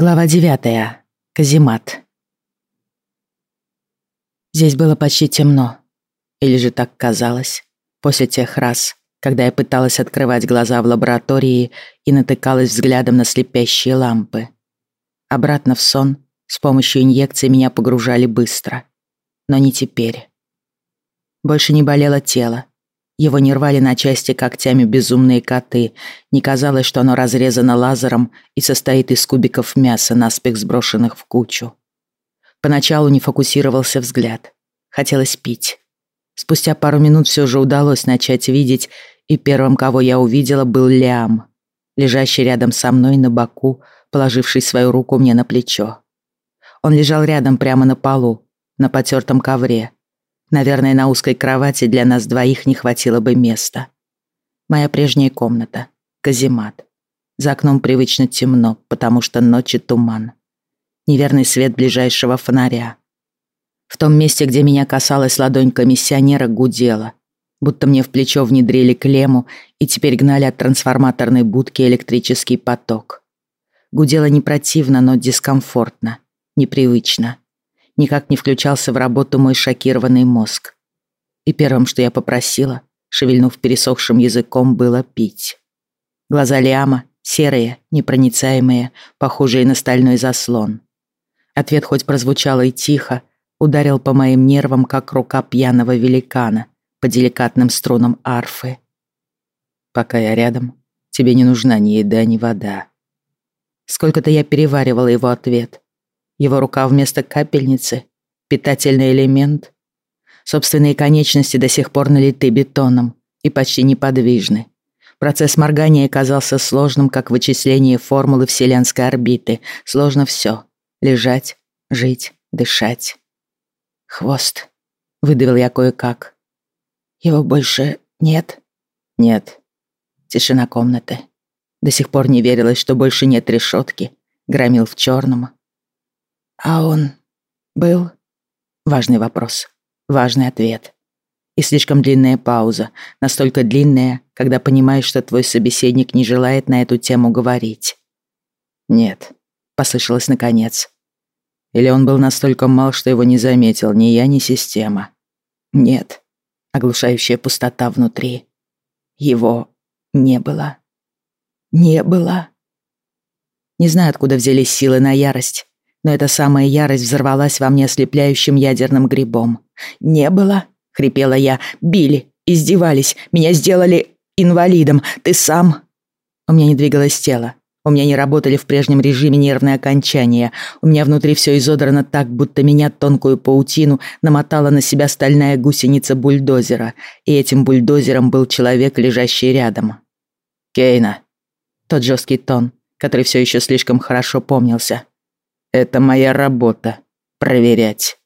Глава девятая. Каземат. Здесь было почти темно. Или же так казалось. После тех раз, когда я пыталась открывать глаза в лаборатории и натыкалась взглядом на слепящие лампы. Обратно в сон с помощью инъекций меня погружали быстро. Но не теперь. Больше не болело тело, его не рвали на части когтями безумные коты. Не казалось, что оно разрезано лазером и состоит из кубиков мяса, наспех сброшенных в кучу. Поначалу не фокусировался взгляд. Хотелось пить. Спустя пару минут все же удалось начать видеть, и первым, кого я увидела, был Лиам, лежащий рядом со мной на боку, положивший свою руку мне на плечо. Он лежал рядом прямо на полу, на потертом ковре, Наверное, на узкой кровати для нас двоих не хватило бы места. Моя прежняя комната. Каземат. За окном привычно темно, потому что ночи туман. Неверный свет ближайшего фонаря. В том месте, где меня касалась ладонь комиссионера, гудела. Будто мне в плечо внедрили клемму и теперь гнали от трансформаторной будки электрический поток. Гудело не противно, но дискомфортно, непривычно никак не включался в работу мой шокированный мозг. И первым, что я попросила, шевельнув пересохшим языком, было пить. Глаза Лиама серые, непроницаемые, похожие на стальной заслон. Ответ хоть прозвучало и тихо, ударил по моим нервам, как рука пьяного великана по деликатным струнам арфы. «Пока я рядом, тебе не нужна ни еда, ни вода». Сколько-то я переваривала его ответ, его рука вместо капельницы, питательный элемент. Собственные конечности до сих пор налиты бетоном и почти неподвижны. Процесс моргания оказался сложным, как вычисление формулы вселенской орбиты. Сложно все. Лежать, жить, дышать. Хвост. Выдавил я кое-как. Его больше нет? Нет. Тишина комнаты. До сих пор не верилось, что больше нет решетки. Громил в черном. «А он был?» Важный вопрос. Важный ответ. И слишком длинная пауза. Настолько длинная, когда понимаешь, что твой собеседник не желает на эту тему говорить. «Нет», — послышалось наконец. Или он был настолько мал, что его не заметил ни я, ни система. «Нет», — оглушающая пустота внутри. Его не было. Не было. Не знаю, откуда взялись силы на ярость, но эта самая ярость взорвалась во мне ослепляющим ядерным грибом. «Не было?» — хрипела я. «Били, издевались, меня сделали инвалидом. Ты сам...» У меня не двигалось тело. У меня не работали в прежнем режиме нервные окончания. У меня внутри все изодрано так, будто меня, тонкую паутину, намотала на себя стальная гусеница бульдозера. И этим бульдозером был человек, лежащий рядом. «Кейна». Тот жесткий тон, который все еще слишком хорошо помнился. Это моя работа — проверять.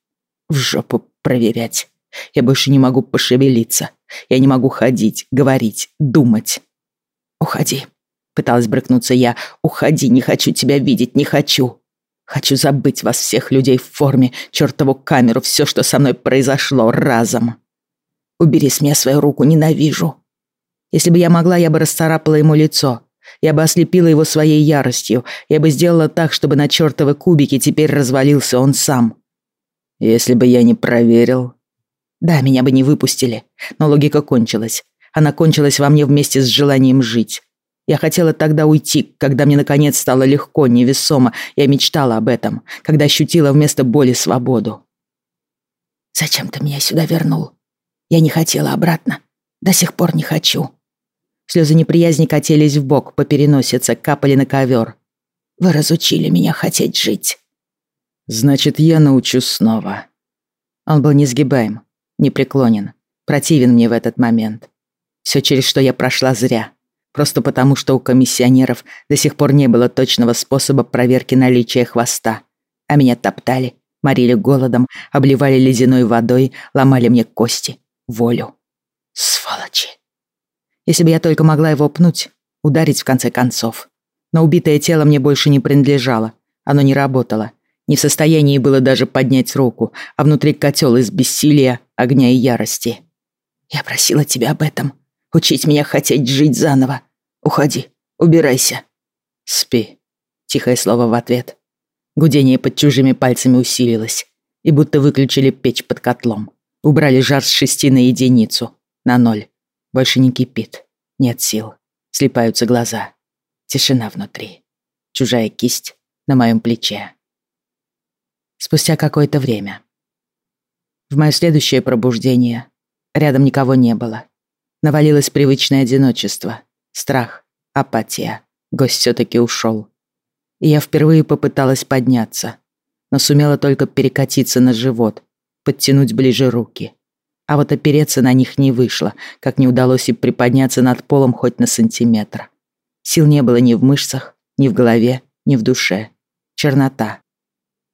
В жопу проверять. Я больше не могу пошевелиться. Я не могу ходить, говорить, думать. «Уходи», — пыталась брыкнуться я. «Уходи, не хочу тебя видеть, не хочу. Хочу забыть вас всех людей в форме, чертову камеру, все, что со мной произошло разом. Убери с меня свою руку, ненавижу». Если бы я могла, я бы расцарапала ему лицо, я бы ослепила его своей яростью. Я бы сделала так, чтобы на чертовы кубики теперь развалился он сам. Если бы я не проверил... Да, меня бы не выпустили. Но логика кончилась. Она кончилась во мне вместе с желанием жить. Я хотела тогда уйти, когда мне наконец стало легко, невесомо. Я мечтала об этом, когда ощутила вместо боли свободу. «Зачем ты меня сюда вернул? Я не хотела обратно. До сих пор не хочу». Слезы неприязни катились в бок, по переносице, капали на ковер. «Вы разучили меня хотеть жить». «Значит, я научу снова». Он был несгибаем, непреклонен, противен мне в этот момент. Все, через что я прошла, зря. Просто потому, что у комиссионеров до сих пор не было точного способа проверки наличия хвоста. А меня топтали, морили голодом, обливали ледяной водой, ломали мне кости, волю. Сволочи. Если бы я только могла его пнуть, ударить в конце концов. Но убитое тело мне больше не принадлежало. Оно не работало. Не в состоянии было даже поднять руку, а внутри котел из бессилия, огня и ярости. «Я просила тебя об этом. Учить меня хотеть жить заново. Уходи, убирайся». «Спи», — тихое слово в ответ. Гудение под чужими пальцами усилилось, и будто выключили печь под котлом. Убрали жар с шести на единицу, на ноль. Больше не кипит, нет сил. Слипаются глаза. Тишина внутри. Чужая кисть на моем плече. Спустя какое-то время. В мое следующее пробуждение рядом никого не было. Навалилось привычное одиночество, страх, апатия. Гость все-таки ушел. И я впервые попыталась подняться, но сумела только перекатиться на живот, подтянуть ближе руки. А вот опереться на них не вышло, как не удалось и приподняться над полом хоть на сантиметр. Сил не было ни в мышцах, ни в голове, ни в душе. Чернота.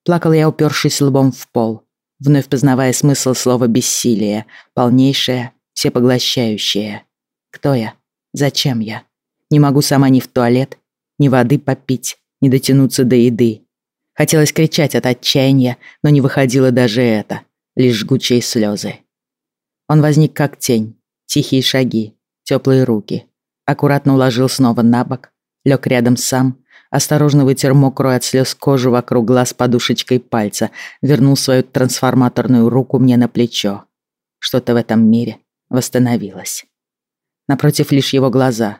Плакал я, упершись лбом в пол, вновь познавая смысл слова «бессилие», полнейшее, всепоглощающее. Кто я? Зачем я? Не могу сама ни в туалет, ни воды попить, ни дотянуться до еды. Хотелось кричать от отчаяния, но не выходило даже это, лишь жгучие слезы. Он возник как тень, тихие шаги, теплые руки. Аккуратно уложил снова на бок, лег рядом сам, осторожно вытер мокрую от слез кожу вокруг глаз подушечкой пальца, вернул свою трансформаторную руку мне на плечо. Что-то в этом мире восстановилось. Напротив лишь его глаза.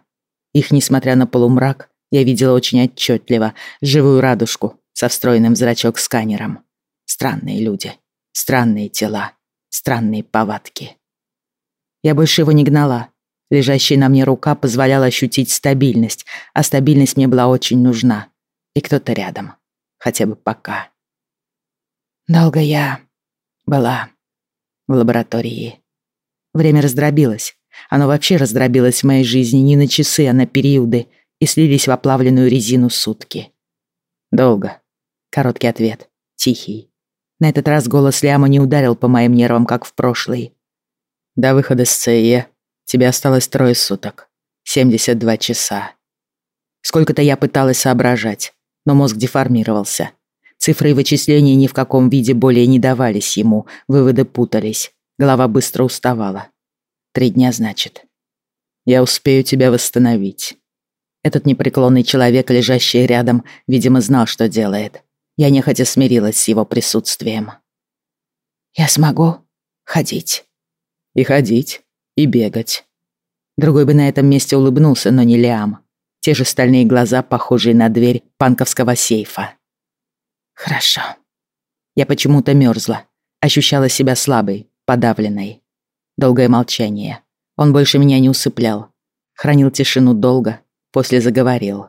Их, несмотря на полумрак, я видела очень отчетливо, живую радужку со встроенным зрачок-сканером. Странные люди, странные тела, странные повадки. Я больше его не гнала. Лежащая на мне рука позволяла ощутить стабильность, а стабильность мне была очень нужна. И кто-то рядом. Хотя бы пока. Долго я была в лаборатории. Время раздробилось. Оно вообще раздробилось в моей жизни не на часы, а на периоды и слились в оплавленную резину сутки. Долго. Короткий ответ. Тихий. На этот раз голос Ляма не ударил по моим нервам, как в прошлый. До выхода с ЦЕ тебе осталось трое суток. 72 часа. Сколько-то я пыталась соображать, но мозг деформировался. Цифры и вычисления ни в каком виде более не давались ему, выводы путались, голова быстро уставала. Три дня, значит. Я успею тебя восстановить. Этот непреклонный человек, лежащий рядом, видимо, знал, что делает. Я нехотя смирилась с его присутствием. «Я смогу ходить?» И ходить, и бегать. Другой бы на этом месте улыбнулся, но не Лиам. Те же стальные глаза, похожие на дверь панковского сейфа. Хорошо. Я почему-то мерзла. Ощущала себя слабой, подавленной. Долгое молчание. Он больше меня не усыплял. Хранил тишину долго, после заговорил.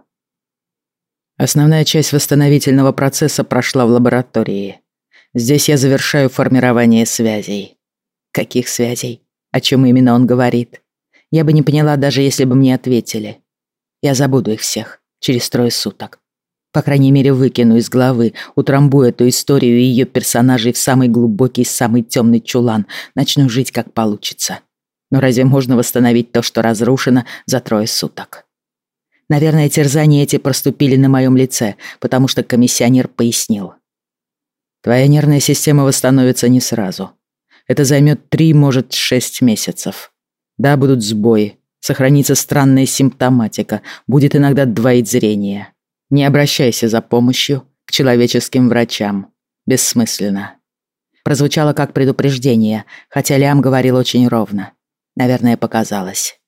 Основная часть восстановительного процесса прошла в лаборатории. Здесь я завершаю формирование связей. Каких связей? О чем именно он говорит? Я бы не поняла, даже если бы мне ответили. Я забуду их всех через трое суток. По крайней мере, выкину из головы, утрамбую эту историю и ее персонажей в самый глубокий, самый темный чулан. Начну жить, как получится. Но разве можно восстановить то, что разрушено, за трое суток? Наверное, терзания эти проступили на моем лице, потому что комиссионер пояснил. Твоя нервная система восстановится не сразу. Это займет три, может, шесть месяцев. Да, будут сбои, сохранится странная симптоматика, будет иногда двоить зрение. Не обращайся за помощью к человеческим врачам. Бессмысленно. Прозвучало как предупреждение, хотя Лям говорил очень ровно. Наверное, показалось.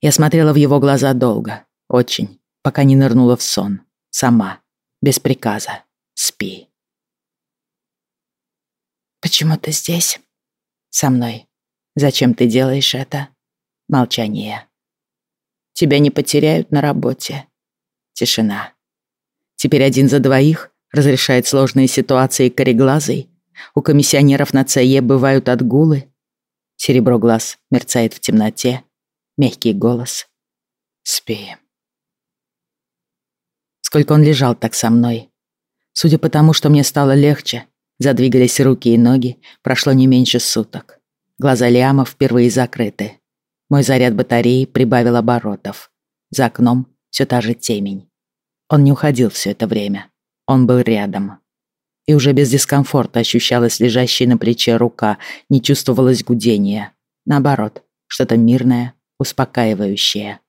Я смотрела в его глаза долго, очень, пока не нырнула в сон. Сама, без приказа. Спи. «Почему ты здесь?» Со мной. Зачем ты делаешь это? Молчание. Тебя не потеряют на работе. Тишина. Теперь один за двоих разрешает сложные ситуации кореглазый. У комиссионеров на ЦЕ бывают отгулы. Серебро глаз мерцает в темноте. Мягкий голос. Спи. Сколько он лежал так со мной. Судя по тому, что мне стало легче, Задвигались руки и ноги, прошло не меньше суток. Глаза Лиама впервые закрыты. Мой заряд батареи прибавил оборотов. За окном все та же темень. Он не уходил все это время. Он был рядом. И уже без дискомфорта ощущалась лежащая на плече рука, не чувствовалось гудения. Наоборот, что-то мирное, успокаивающее.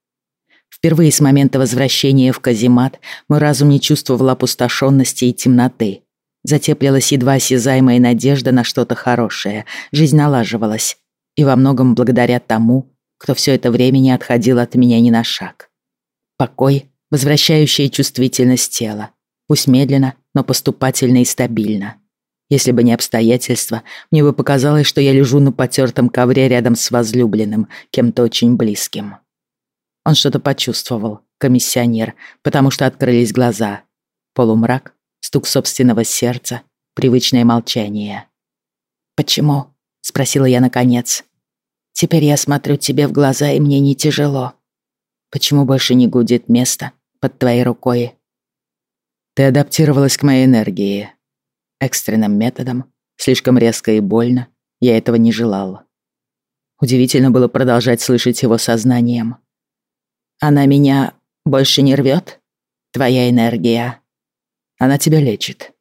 Впервые с момента возвращения в каземат мой разум не чувствовал опустошенности и темноты. Затеплилась едва осязаемая надежда на что-то хорошее. Жизнь налаживалась. И во многом благодаря тому, кто все это время не отходил от меня ни на шаг. Покой, возвращающая чувствительность тела. Пусть медленно, но поступательно и стабильно. Если бы не обстоятельства, мне бы показалось, что я лежу на потертом ковре рядом с возлюбленным, кем-то очень близким. Он что-то почувствовал, комиссионер, потому что открылись глаза. Полумрак, стук собственного сердца, привычное молчание. «Почему?» — спросила я наконец. «Теперь я смотрю тебе в глаза, и мне не тяжело. Почему больше не гудит место под твоей рукой?» «Ты адаптировалась к моей энергии. Экстренным методом, слишком резко и больно, я этого не желал. Удивительно было продолжать слышать его сознанием. Она меня больше не рвет? Твоя энергия. Она тебя лечит.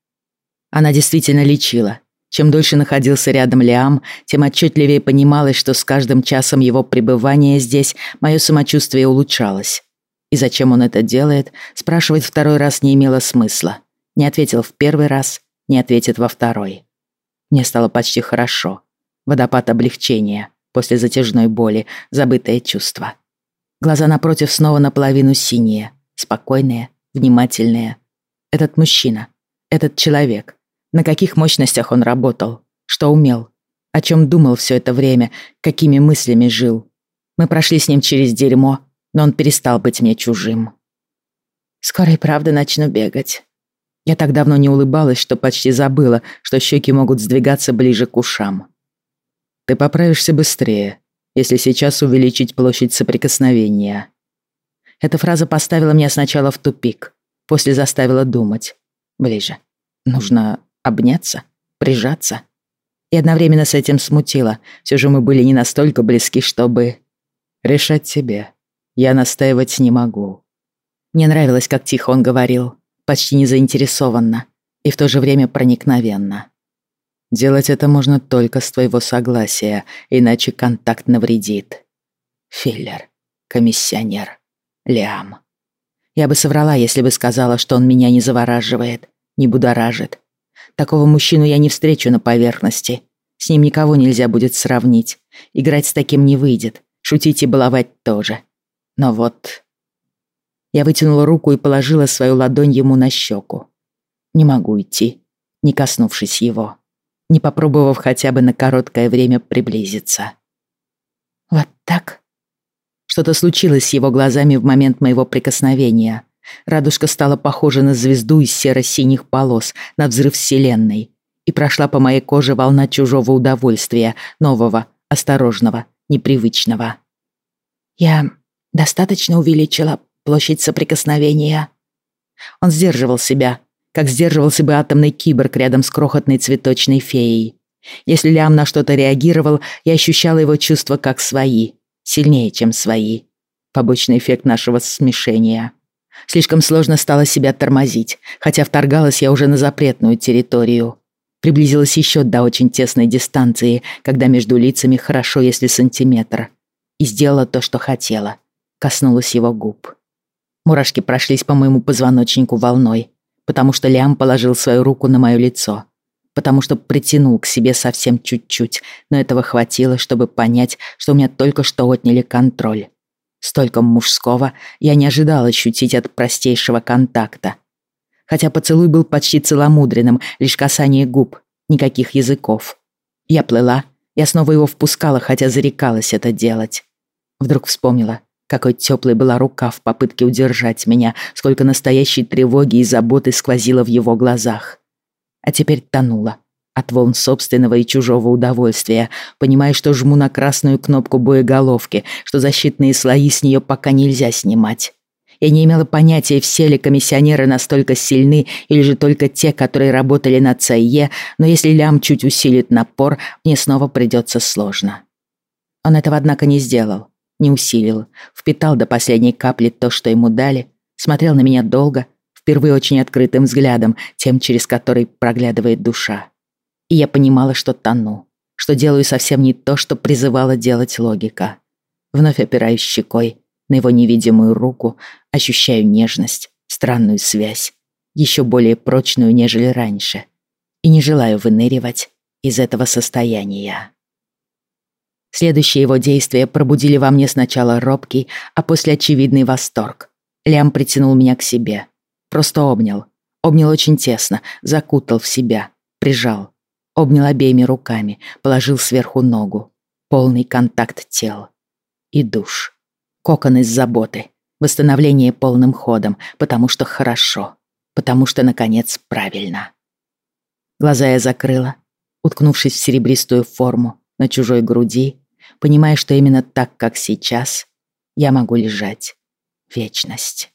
Она действительно лечила. Чем дольше находился рядом Лиам, тем отчетливее понималось, что с каждым часом его пребывания здесь мое самочувствие улучшалось. И зачем он это делает, спрашивать второй раз не имело смысла. Не ответил в первый раз, не ответит во второй. Мне стало почти хорошо. Водопад облегчения после затяжной боли, забытое чувство. Глаза напротив снова наполовину синие, спокойные, внимательные. Этот мужчина, этот человек. На каких мощностях он работал? Что умел? О чем думал все это время? Какими мыслями жил? Мы прошли с ним через дерьмо, но он перестал быть мне чужим. Скоро и правда начну бегать. Я так давно не улыбалась, что почти забыла, что щеки могут сдвигаться ближе к ушам. Ты поправишься быстрее, если сейчас увеличить площадь соприкосновения. Эта фраза поставила меня сначала в тупик, после заставила думать. Ближе. Нужно обняться, прижаться. И одновременно с этим смутила. Все же мы были не настолько близки, чтобы... Решать тебе. Я настаивать не могу. Мне нравилось, как тихо он говорил, почти не заинтересованно и в то же время проникновенно. Делать это можно только с твоего согласия, иначе контакт навредит. Филлер, комиссионер, Лиам. Я бы соврала, если бы сказала, что он меня не завораживает, не будоражит. Такого мужчину я не встречу на поверхности. С ним никого нельзя будет сравнить. Играть с таким не выйдет. Шутить и баловать тоже. Но вот... Я вытянула руку и положила свою ладонь ему на щеку. Не могу идти, не коснувшись его не попробовав хотя бы на короткое время приблизиться. «Вот так?» Что-то случилось с его глазами в момент моего прикосновения. Радужка стала похожа на звезду из серо-синих полос, на взрыв вселенной. И прошла по моей коже волна чужого удовольствия, нового, осторожного, непривычного. «Я достаточно увеличила площадь соприкосновения?» Он сдерживал себя, как сдерживался бы атомный киборг рядом с крохотной цветочной феей. Если Лям на что-то реагировал, я ощущала его чувства как свои, сильнее, чем свои. Побочный эффект нашего смешения. Слишком сложно стало себя тормозить, хотя вторгалась я уже на запретную территорию. Приблизилась еще до очень тесной дистанции, когда между лицами хорошо, если сантиметр. И сделала то, что хотела. Коснулась его губ. Мурашки прошлись по моему позвоночнику волной, потому что Лиам положил свою руку на мое лицо, потому что притянул к себе совсем чуть-чуть, но этого хватило, чтобы понять, что у меня только что отняли контроль. Столько мужского я не ожидал ощутить от простейшего контакта. Хотя поцелуй был почти целомудренным, лишь касание губ, никаких языков. Я плыла, я снова его впускала, хотя зарекалась это делать. Вдруг вспомнила, какой теплой была рука в попытке удержать меня, сколько настоящей тревоги и заботы сквозило в его глазах. А теперь тонула от волн собственного и чужого удовольствия, понимая, что жму на красную кнопку боеголовки, что защитные слои с нее пока нельзя снимать. Я не имела понятия, все ли комиссионеры настолько сильны, или же только те, которые работали на ЦЕ, но если лям чуть усилит напор, мне снова придется сложно. Он этого, однако, не сделал не усилил, впитал до последней капли то, что ему дали, смотрел на меня долго, впервые очень открытым взглядом, тем, через который проглядывает душа. И я понимала, что тону, что делаю совсем не то, что призывала делать логика. Вновь опираюсь щекой на его невидимую руку, ощущаю нежность, странную связь, еще более прочную, нежели раньше, и не желаю выныривать из этого состояния. Следующие его действия пробудили во мне сначала робкий, а после очевидный восторг. Лям притянул меня к себе. Просто обнял. Обнял очень тесно, закутал в себя, прижал. Обнял обеими руками, положил сверху ногу. Полный контакт тел. И душ. Кокон из заботы. Восстановление полным ходом, потому что хорошо. Потому что, наконец, правильно. Глаза я закрыла, уткнувшись в серебристую форму на чужой груди, понимая, что именно так, как сейчас, я могу лежать вечность.